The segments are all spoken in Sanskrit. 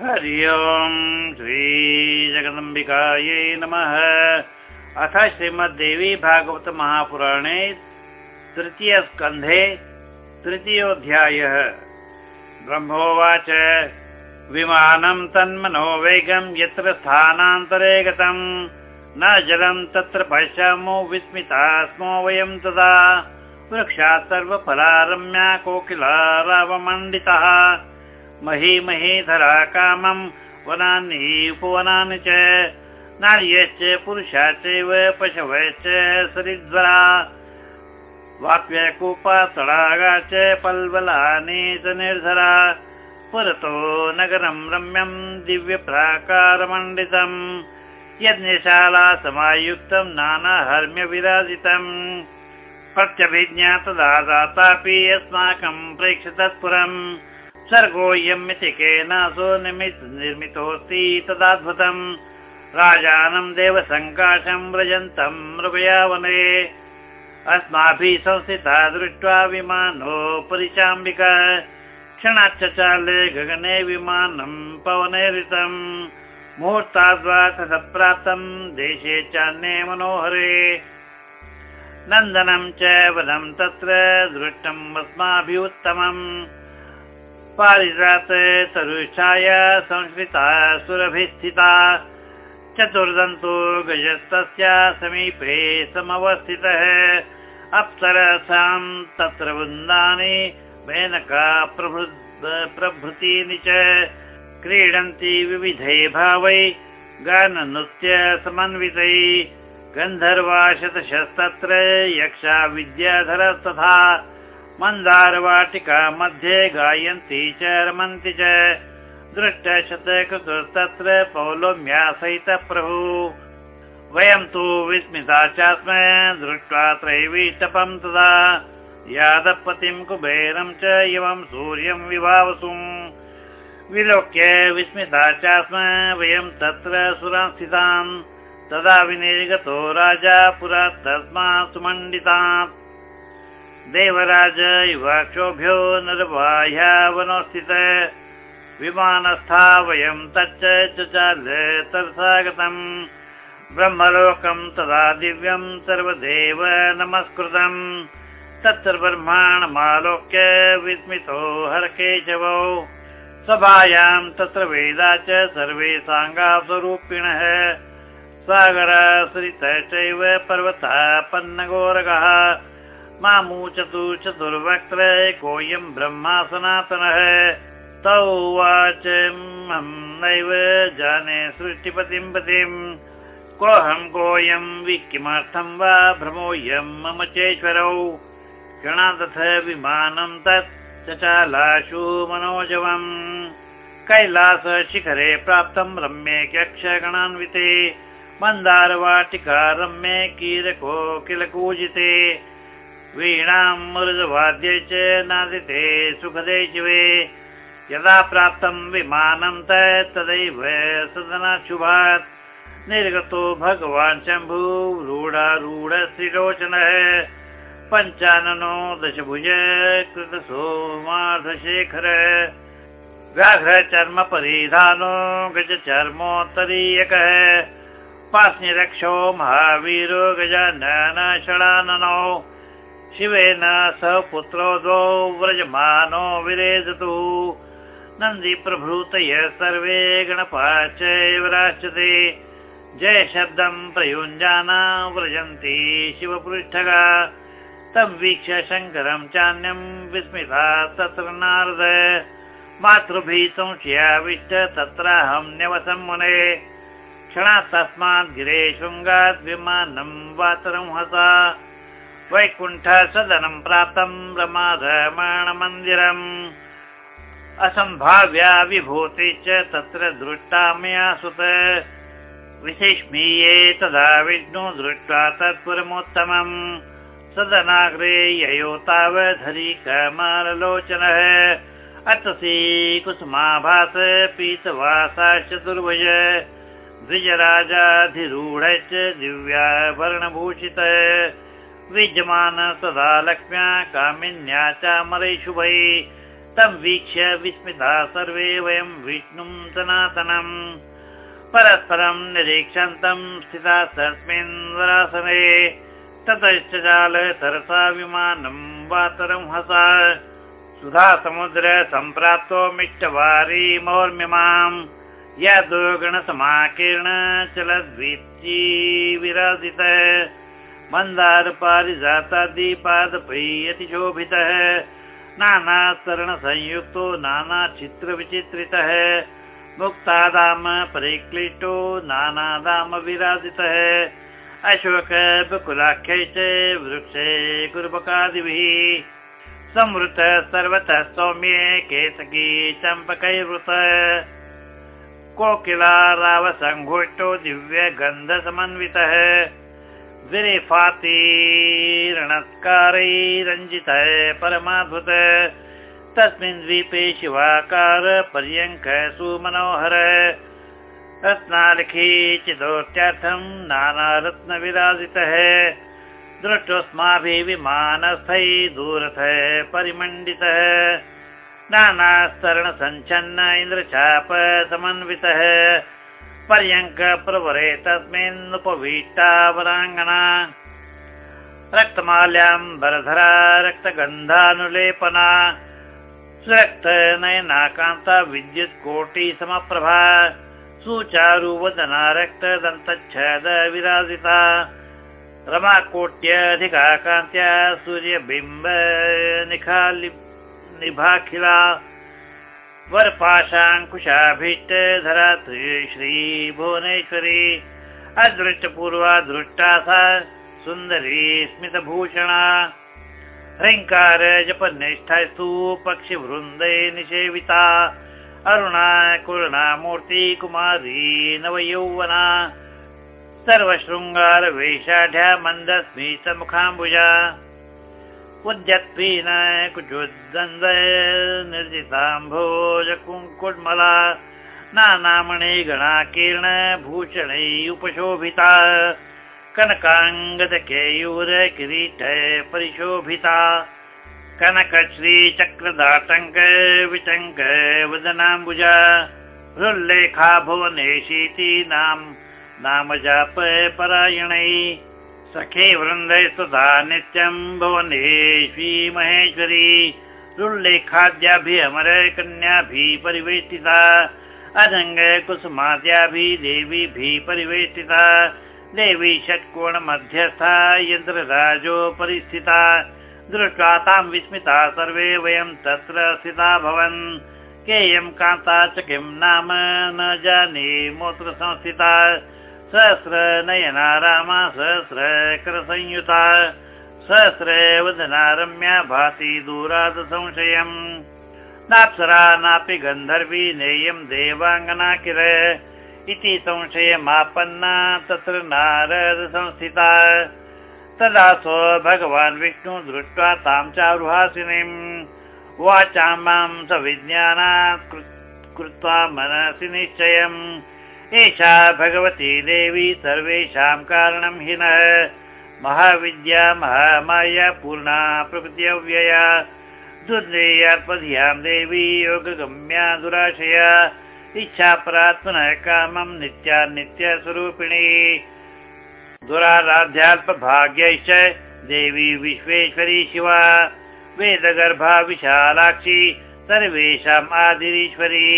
हरि ओम् श्रीजगदम्बिकायै नमः। अथ श्रीमद्देवी भागवत महापुराणे तृतीयस्कन्धे तृतीयोऽध्यायः। ब्रह्मोवाच विमानं तन्मनोवेगं यत्र स्थानान्तरे गतम् न जलं तत्र पश्यामो विस्मिता स्मो वयं तदा। वृक्षात् सर्वफलारम्या कोकिला रावमण्डितः मही महीधरा कामम् वनानि उपवनानि च। नार्यश्च पुरुषाश्चैव पशवश्च सरिद्वरा। वाप्यकूपा तडागा च पल्वलानि च निर्धरा। पुरतो नगरं रम्यं दिव्यप्राकारमण्डितम्। यज्ञशाला समायुक्तं नानाहर्म्यविराजितम् प्रत्यभिज्ञातदा दातापि अस्माकं प्रेक्षितत्पुरम् सर्गोऽयमिति केनासो निर्मितोऽस्ति तदाद्भुतम्। राजानं देवसङ्काशं व्रजन्तं नृपयावने अस्माभिः संस्थिता दृष्ट्वा विमानोपरिचाम्बिका क्षणाच्चाले गगने विमानं पवनेरितम् मुहूर्ताद्वात् प्राप्तं देशे चान्ये मनोहरे। नन्दनं च वनं तत्र दृष्टम् अस्माभिः उत्तमम् पारिजात तरुच्छाय संस्कृता सुरभिस्थिता। चतुर्दन्तो गजस्तस्य समीपे समवस्थितः। अप्सरसां तत्र वृन्दानि मेनका प्रभृतीनि च। क्रीडन्ति विविधै भावै गाननृत्य समन्वितै। गन्धर्वा शतशस्तत्र यक्षा विद्याधरस्तथा मन्दारवाटिका मध्ये गायन्ति च रमन्ति च। दृष्टशतकृतस्तत्र पौलोम्या सहित प्रभु वयं तु विस्मिता च स्म दृष्ट्वा त्रैवीतपं तदा। यादपतिं कुबेरं च इमं सूर्यं विभावसुम्। विलोक्य विस्मिता च स्म वयं तत्र सुरस्थितान् तदा विनिर्गतो राजा पुरा तस्मात् सुमण्डितात् देवराज युवाक्षोभ्यो नरबाह्यावनोस्थित। विमानस्था वयं तच्च तरसागतम् ब्रह्मलोकं तदा दिव्यं सर्वदेव नमस्कृतम्। तत्र ब्रह्माणमालोक्य विस्मितो हरकेशवौ। सभायां तत्र वेदा च सर्वे साङ्गास्वरूपिणः सागर सरितश्चैव पर्वतः पन्नगोरगः मामूचतु चतुर्वक्त्र कोऽयं ब्रह्मा सनातनः तौ उवाच नैव जाने सृष्टिपतिं पतिम् कोऽहं कोऽयं किमर्थं वा भ्रमोऽयं मम चेश्वरौ। क्षणादथ विमानं तत् चचालाशु मनोजवम्। कैलासशिखरे प्राप्तं रम्ये क्यक्षगणान्विते मन्दारवाटिका रम्ये कीरको किल कूजिते वीणां मृदवाद्ये च नादिते सुखदे शिवे यदा प्राप्तं विमानं तदैव सदनाशुभात्। निर्गतो भगवान् शम्भुरूढारूढ श्रीलोचनः पञ्चाननो दशभुज कृतसोमार्धशेखर व्याघ्रचर्म परिधानो गजचर्मोत्तरीयकः। पास्निरक्षो महावीरो गजानन षडाननौ शिवेन स पुत्रो द्वौ व्रजमानो विरेजतु नन्दिप्रभृतय सर्वे गणपाश्चैव राश्यते जय शब्दं प्रयुञ्जाना व्रजन्ति शिवपृष्ठगा। तं वीक्ष्य शङ्करं चान्यं विस्मिता तत्र नारद। मातृभिः संशयाविष्ट तत्राहं न्यवसं मुने। क्षणात् तस्मात् गिरे शृङ्गात् विमानं वातरं हसा वैकुण्ठ सदनं प्राप्तं रमाधमाणमन्दिरम् असम्भाव्या विभूतिश्च तत्र दृष्टा मया सुत। विशिष्मीये तदा विष्णु दृष्ट्वा तत्पुरमोत्तमम्। सदनाग्रे ययो तावधरी कमललोचनः अतसि कुसुमाभास पीतवासाश्च दुर्भज द्विजराजाधिरूढश्च दिव्याभरणभूषितः विद्यमान सदा लक्ष्म्या कामिन्या चामरै शुभै तं वीक्ष्य विस्मिता सर्वे वयं विष्णुं सनातनम् परस्परं निरीक्षन्तं स्थिता तस्मिन् वरासने। ततश्च जाल सरसा विमानं वातरं हसा। सुधा समुद्र सम्प्राप्तो मिष्टवारी मौर्म्यमाम् यदुगणसमाकीर्ण चलद्वीची विराजित मन्दार पारिजातादिपादपैयतिशोभितः नानास्तरणसंयुक्तो नानाचित्रविचित्रितः मुक्तादाम परिक्लिष्टो नानादाम विराजितः। अशोक बकुलाख्यै च वृक्षे गुरुबकादिभिः संवृत सर्वतः सौम्ये केतकी चम्पकैवृत कोकिला रावसङ्घुष्टो दिव्यगन्धसमन्वितः विरेफातिरणस्कारैरञ्जितः परमाद्भुत तस्मिन् द्वीपे शिवाकार पर्यङ्क सुमनोहर। रत्नालिखी चिदोत्यार्थं नानारत्नविराजितः। दृष्टोऽस्माभिः विमानस्थैः दूरथः परिमण्डितः। नानास्तरणसञ्छन्न इन्द्रचाप पर्यङ्क प्रवरे तस्मिन्नुपवीष्टावराङ्गना रक्तमाल्यां बरधरा रक्तगन्धानुलेपना। सुरक्तनयनाकान्ता विद्युत् कोटि समप्रभा सुचारुवदना रक्तदन्तच्छद विराजिता। रमाकोट्यधिका कान्त्या सूर्यबिम्ब निखालि निभाखिला वरपाशाङ्कुशाभीष्ट धरात्री भुवनेश्वरी अदृष्टपूर्वा दृष्टा सा सुन्दरी स्मितभूषणा। ह्रङ्कार जपनिष्ठस्तु पक्षिवृन्दै निषेविता। अरुणा कुरुणा मूर्ति कुमारी नवयौवना। सर्वशृङ्गारवेषाढ्या मन्दस्मितमुखाम्बुजा उद्यत्वीन कुचोद्दन्द निर्जिताम्भोज कुङ्कुड्मला नानामणि गणाकीर्ण भूषणै उपशोभिता। कनकाङ्गदकेयूर किरीट परिशोभिता। कनकश्रीचक्रदाटङ्क विटङ्क वदनाम्बुजा। हृल्लेखा भुवनेशीति नाम नाम जाप परायणै सखे वृन्दै सुधा नित्यं भुवनेश्वी महेश्वरी रुल्लेखाद्याभिः अमर कन्याभिः परिवेष्टिता अनङ्ग कुसुमाद्याभिः देवीभिः परिवेष्टिता देवी षट्कोण मध्यस्था यन्त्रराजो परिस्थिता दृष्ट्वा तां विस्मिता सर्वे वयं तत्र स्थिता भवन्। केयं कान्ता च किं नाम न जाने मोत्र संस्थिता सहस्र नयना रामा सहस्र करसंयुता सहस्र वदना रम्या भाति दूराद संशयम् नाप्सरा नापि गन्धर्वी नेयं देवाङ्गना किर इति संशयमापन्ना तत्र नारद संस्थिता तदा सो भगवान् विष्णु दृष्ट्वा तां चारुहासिनीम्। वाचां मां सविज्ञानात् कृत्वा मनसि निश्चयम् एषा भगवती देवी सर्वेषां कारणं हि न महाविद्या महामाया पूर्णा प्रकृत्यव्यया दुर्देयात्मधियां देवी योगगम्या दुराशया। इच्छा परात्मनः कामं नित्या नित्यस्वरूपिणी दुराराध्यात्मभाग्यैश्च देवी विश्वेश्वरी शिवा। वेदगर्भा विशालाक्षी सर्वेषाम् आदिरीश्वरी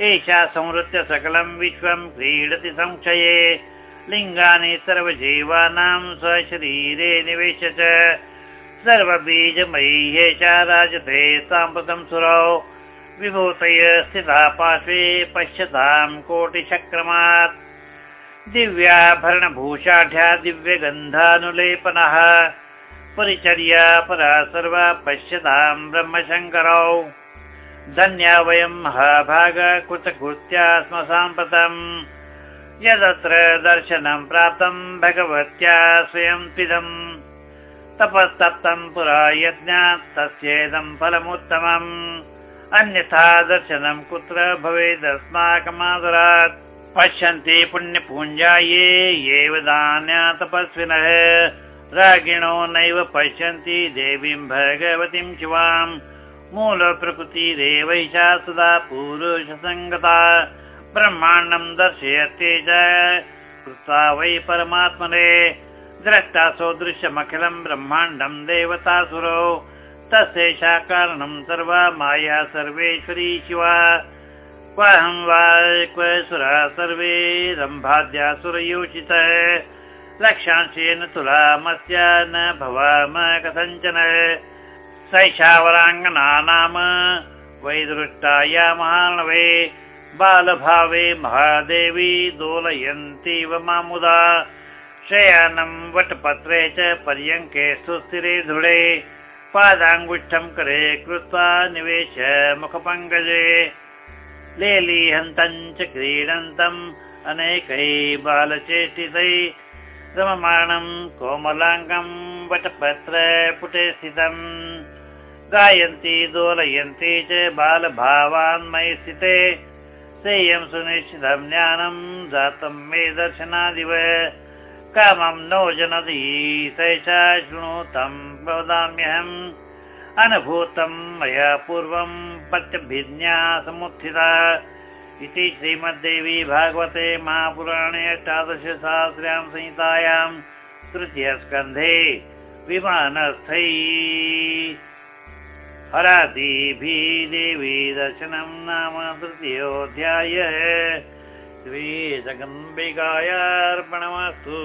एषा संवृत्य सकलं विश्वं क्रीडति संक्षये लिङ्गानि सर्वजीवानां स्वशरीरे निवेश च सर्वबीजमयी एषा राजते साम्प्रतं सुरौ। विभूतय स्थिता पार्श्वे पश्यतां कोटिचक्रमात्। दिव्याभरणभूषाढ्या दिव्यगन्धानुलेपनः। परिचर्या परा सर्वा पश्यतां ब्रह्मशङ्करौ धन्या वयं महाभाग कृतकृत्या स्म साम्प्रतम् यदत्र दर्शनं प्राप्तं भगवत्या स्वयं पिदम् तपस्तप्तं पुरा यज्ञात् तस्येदं फलमुत्तमम्। अन्यथा दर्शनं कुत्र भवेदस्माकमादरात् पश्यन्ति पुण्यपूञ्जाये एव दान्या तपस्विनः। रागिणो नैव पश्यन्ति देवीं भगवतीं शिवाम् मूलप्रकृतिरेवैषा सदा पुरुषसङ्गता ब्रह्माण्डं दर्शयते च। कृत्वा वै परमात्मने द्रष्टा सौदृश्यमखिलं ब्रह्माण्डं देवतासुरो। तस्यैषा कारणं सर्वा माया सर्वेश्वरी शिवा। क्वहं वा क्व सुरा सर्वे रम्भाद्यासुरयोषित लक्षांशेन तुलामस्य न भवाम कथञ्चन सैषा वराङ्गना नाम वैदृष्टाया महानवे बालभावे महादेवी दोलयन्तीव मामुदा। शयानं वटपत्रे च पर्यङ्के सुस्थिरे धृढे पादाङ्गुष्ठं करे कृत्वा निवेश मुखपङ्कजे लेलीहन्तं च क्रीडन्तम् अनेकै बालचेष्टितै। रममाणं कोमलाङ्गं वटपत्र पुटे स्थितम् गायन्ति दोलयन्ति च बालभावान् मयि स्थिते। सेयं सुनिश्चितं ज्ञानं जातं मे दर्शनादिव। कामं नो जनदी सैषा शृणुतं वदाम्यहम्। अनुभूतं मया पूर्वं पत्यभिज्ञा समुत्थिता। इति श्रीमद्देवी भागवते महापुराणे अष्टादशसहस्र्यां संहितायां तृतीयस्कन्धे विमानस्थै हरादिभिः देवी दर्शनं नाम तृतीयोऽध्याय श्रीजगम्बिकायार्पणमस्तु